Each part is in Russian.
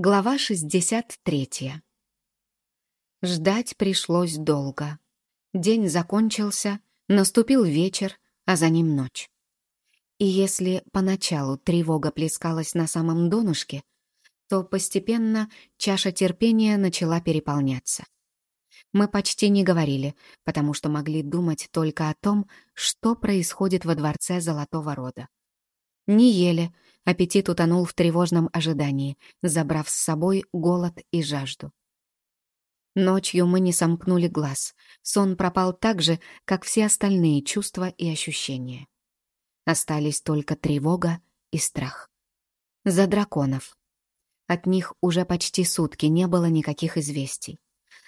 Глава 63. Ждать пришлось долго. День закончился, наступил вечер, а за ним ночь. И если поначалу тревога плескалась на самом донышке, то постепенно чаша терпения начала переполняться. Мы почти не говорили, потому что могли думать только о том, что происходит во дворце Золотого Рода. Не ели, Аппетит утонул в тревожном ожидании, забрав с собой голод и жажду. Ночью мы не сомкнули глаз. Сон пропал так же, как все остальные чувства и ощущения. Остались только тревога и страх. За драконов. От них уже почти сутки не было никаких известий.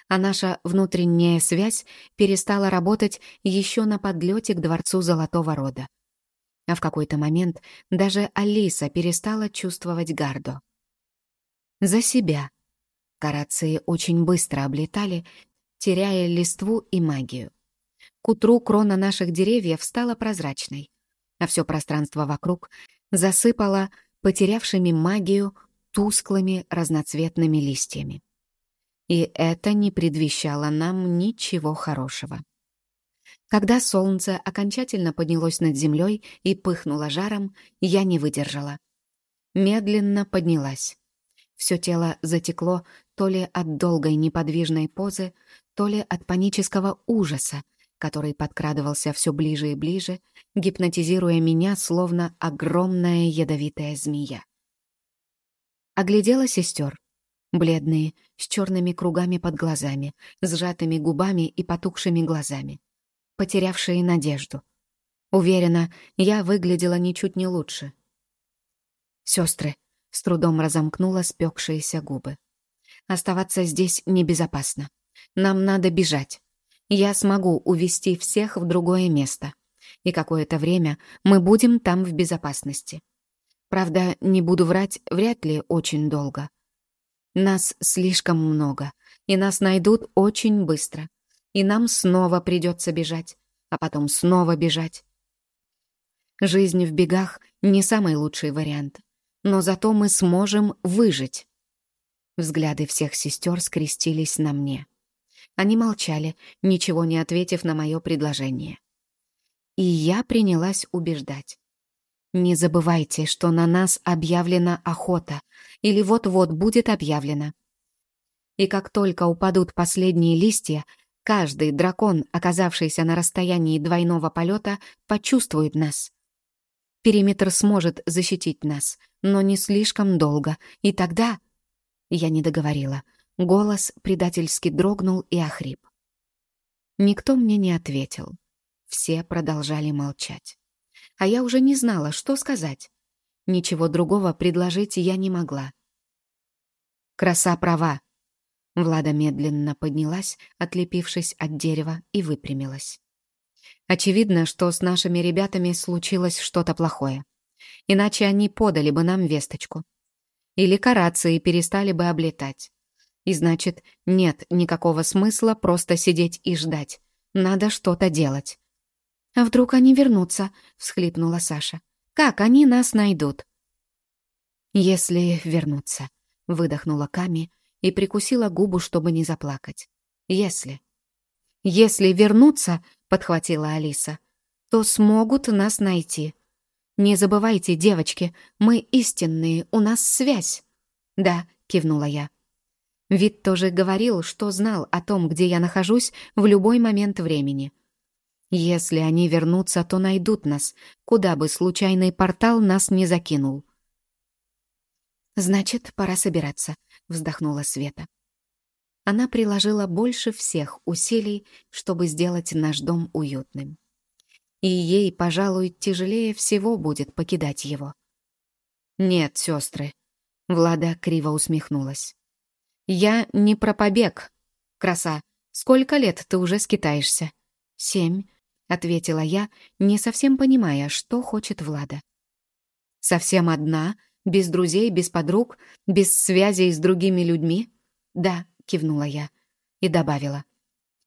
А наша внутренняя связь перестала работать еще на подлете к Дворцу Золотого Рода а в какой-то момент даже Алиса перестала чувствовать Гардо. За себя. Карации очень быстро облетали, теряя листву и магию. К утру крона наших деревьев стала прозрачной, а все пространство вокруг засыпало потерявшими магию тусклыми разноцветными листьями. И это не предвещало нам ничего хорошего. Когда солнце окончательно поднялось над землей и пыхнуло жаром, я не выдержала. Медленно поднялась. Все тело затекло то ли от долгой неподвижной позы, то ли от панического ужаса, который подкрадывался все ближе и ближе, гипнотизируя меня, словно огромная ядовитая змея. Оглядела сестер. Бледные, с черными кругами под глазами, сжатыми губами и потухшими глазами потерявшие надежду. Уверена, я выглядела ничуть не лучше. Сестры с трудом разомкнула спекшиеся губы. Оставаться здесь небезопасно. Нам надо бежать. Я смогу увести всех в другое место. И какое-то время мы будем там в безопасности. Правда, не буду врать, вряд ли очень долго. Нас слишком много, и нас найдут очень быстро и нам снова придется бежать, а потом снова бежать. Жизнь в бегах — не самый лучший вариант, но зато мы сможем выжить. Взгляды всех сестер скрестились на мне. Они молчали, ничего не ответив на мое предложение. И я принялась убеждать. Не забывайте, что на нас объявлена охота, или вот-вот будет объявлена. И как только упадут последние листья, Каждый дракон, оказавшийся на расстоянии двойного полета, почувствует нас. Периметр сможет защитить нас, но не слишком долго, и тогда... Я не договорила. Голос предательски дрогнул и охрип. Никто мне не ответил. Все продолжали молчать. А я уже не знала, что сказать. Ничего другого предложить я не могла. Краса права. Влада медленно поднялась, отлепившись от дерева, и выпрямилась. Очевидно, что с нашими ребятами случилось что-то плохое. Иначе они подали бы нам весточку. Или карации перестали бы облетать. И значит, нет никакого смысла просто сидеть и ждать. Надо что-то делать. «А вдруг они вернутся?» — всхлипнула Саша. «Как они нас найдут?» «Если вернутся», — выдохнула Ками, и прикусила губу, чтобы не заплакать. «Если...» «Если вернуться», — подхватила Алиса, «то смогут нас найти. Не забывайте, девочки, мы истинные, у нас связь». «Да», — кивнула я. Вид тоже говорил, что знал о том, где я нахожусь в любой момент времени. Если они вернутся, то найдут нас, куда бы случайный портал нас не закинул. «Значит, пора собираться», — вздохнула Света. Она приложила больше всех усилий, чтобы сделать наш дом уютным. И ей, пожалуй, тяжелее всего будет покидать его. «Нет, сестры», — Влада криво усмехнулась. «Я не про побег. Краса, сколько лет ты уже скитаешься?» «Семь», — ответила я, не совсем понимая, что хочет Влада. «Совсем одна?» Без друзей, без подруг, без связей с другими людьми? Да, кивнула я и добавила.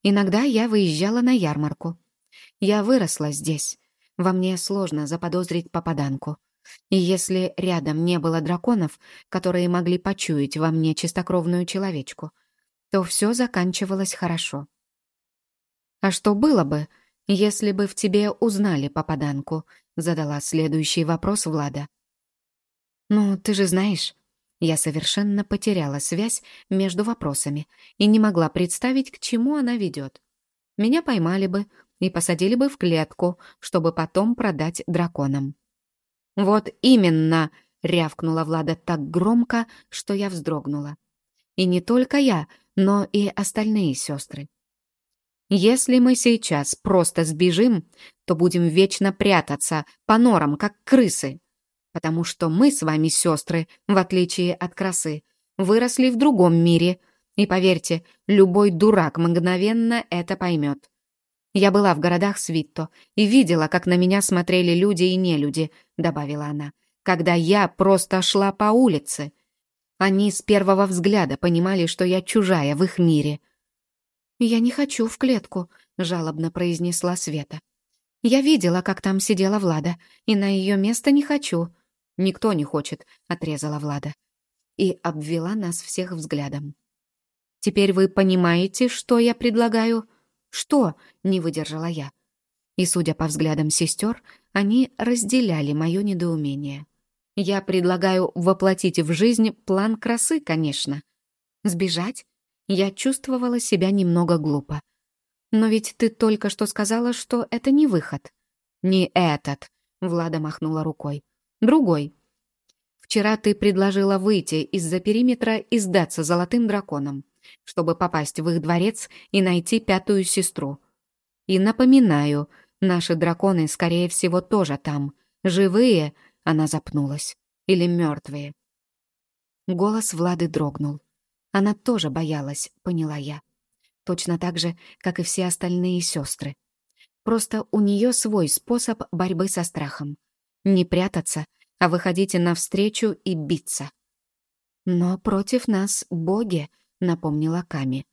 Иногда я выезжала на ярмарку. Я выросла здесь. Во мне сложно заподозрить попаданку. И если рядом не было драконов, которые могли почуять во мне чистокровную человечку, то все заканчивалось хорошо. «А что было бы, если бы в тебе узнали попаданку?» — задала следующий вопрос Влада. «Ну, ты же знаешь, я совершенно потеряла связь между вопросами и не могла представить, к чему она ведет. Меня поймали бы и посадили бы в клетку, чтобы потом продать драконам. «Вот именно!» — рявкнула Влада так громко, что я вздрогнула. И не только я, но и остальные сестры. Если мы сейчас просто сбежим, то будем вечно прятаться по норам, как крысы. Потому что мы с вами, сестры, в отличие от красы, выросли в другом мире. И поверьте, любой дурак мгновенно это поймет. Я была в городах Свитто и видела, как на меня смотрели люди и нелюди, добавила она, когда я просто шла по улице. Они с первого взгляда понимали, что я чужая в их мире. «Я не хочу в клетку», — жалобно произнесла Света. «Я видела, как там сидела Влада, и на ее место не хочу». «Никто не хочет», — отрезала Влада. И обвела нас всех взглядом. «Теперь вы понимаете, что я предлагаю?» «Что?» — не выдержала я. И, судя по взглядам сестер, они разделяли мое недоумение. «Я предлагаю воплотить в жизнь план красы, конечно. Сбежать?» Я чувствовала себя немного глупо. «Но ведь ты только что сказала, что это не выход». «Не этот», — Влада махнула рукой. «Другой. Вчера ты предложила выйти из-за периметра и сдаться золотым драконам чтобы попасть в их дворец и найти пятую сестру. И напоминаю, наши драконы, скорее всего, тоже там. Живые, она запнулась, или мертвые. Голос Влады дрогнул. Она тоже боялась, поняла я. Точно так же, как и все остальные сестры. Просто у нее свой способ борьбы со страхом. Не прятаться, а выходить навстречу и биться. Но против нас боги, — напомнила Ками.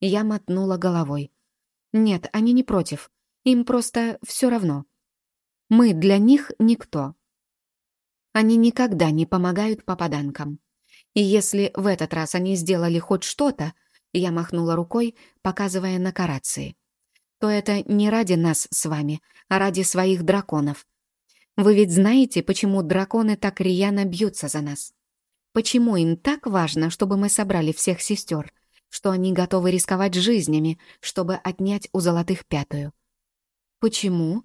Я мотнула головой. «Нет, они не против. Им просто все равно. Мы для них никто. Они никогда не помогают попаданкам. И если в этот раз они сделали хоть что-то, я махнула рукой, показывая на карации, то это не ради нас с вами, а ради своих драконов. Вы ведь знаете, почему драконы так рьяно бьются за нас? Почему им так важно, чтобы мы собрали всех сестер, что они готовы рисковать жизнями, чтобы отнять у золотых пятую? Почему?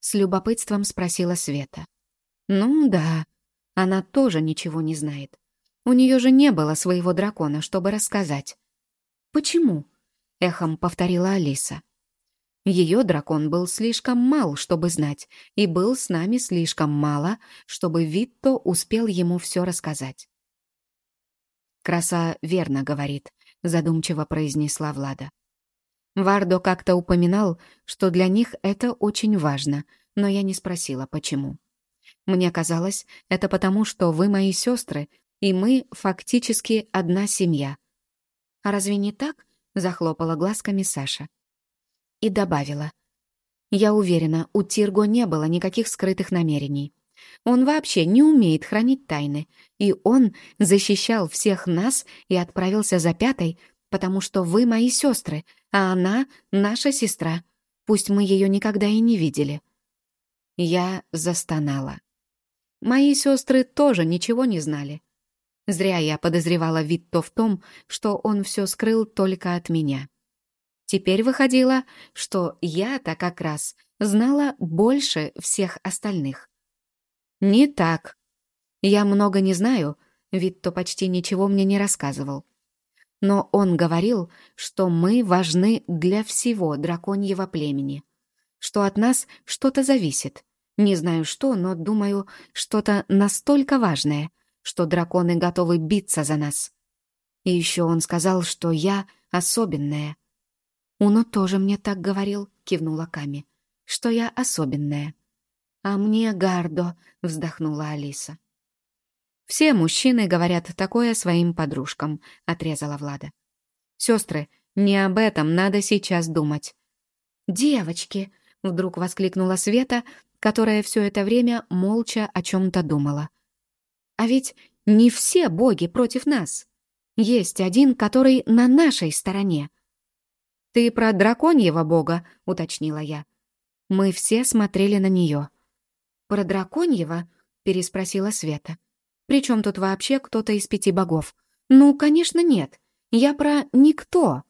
С любопытством спросила Света. Ну да, она тоже ничего не знает. У нее же не было своего дракона, чтобы рассказать. Почему? Эхом повторила Алиса. Ее дракон был слишком мал, чтобы знать, и был с нами слишком мало, чтобы Витто успел ему все рассказать. «Краса верно говорит», — задумчиво произнесла Влада. Вардо как-то упоминал, что для них это очень важно, но я не спросила, почему. Мне казалось, это потому, что вы мои сестры, и мы фактически одна семья. «А разве не так?» — захлопала глазками Саша и добавила. «Я уверена, у Тирго не было никаких скрытых намерений. Он вообще не умеет хранить тайны, и он защищал всех нас и отправился за пятой, потому что вы мои сестры, а она наша сестра, пусть мы ее никогда и не видели». Я застонала. Мои сестры тоже ничего не знали. Зря я подозревала Витто в том, что он все скрыл только от меня. Теперь выходило, что я-то как раз знала больше всех остальных. Не так. Я много не знаю, ведь то почти ничего мне не рассказывал. Но он говорил, что мы важны для всего драконьего племени, что от нас что-то зависит. Не знаю что, но думаю, что-то настолько важное, что драконы готовы биться за нас. И еще он сказал, что я особенная — «Уно тоже мне так говорил», — кивнула Ками, — «что я особенная». «А мне Гардо», — вздохнула Алиса. «Все мужчины говорят такое своим подружкам», — отрезала Влада. «Сестры, не об этом надо сейчас думать». «Девочки!» — вдруг воскликнула Света, которая все это время молча о чем-то думала. «А ведь не все боги против нас. Есть один, который на нашей стороне». «Ты про драконьего бога?» — уточнила я. Мы все смотрели на нее. «Про драконьего?» — переспросила Света. «При чем тут вообще кто-то из пяти богов?» «Ну, конечно, нет. Я про никто.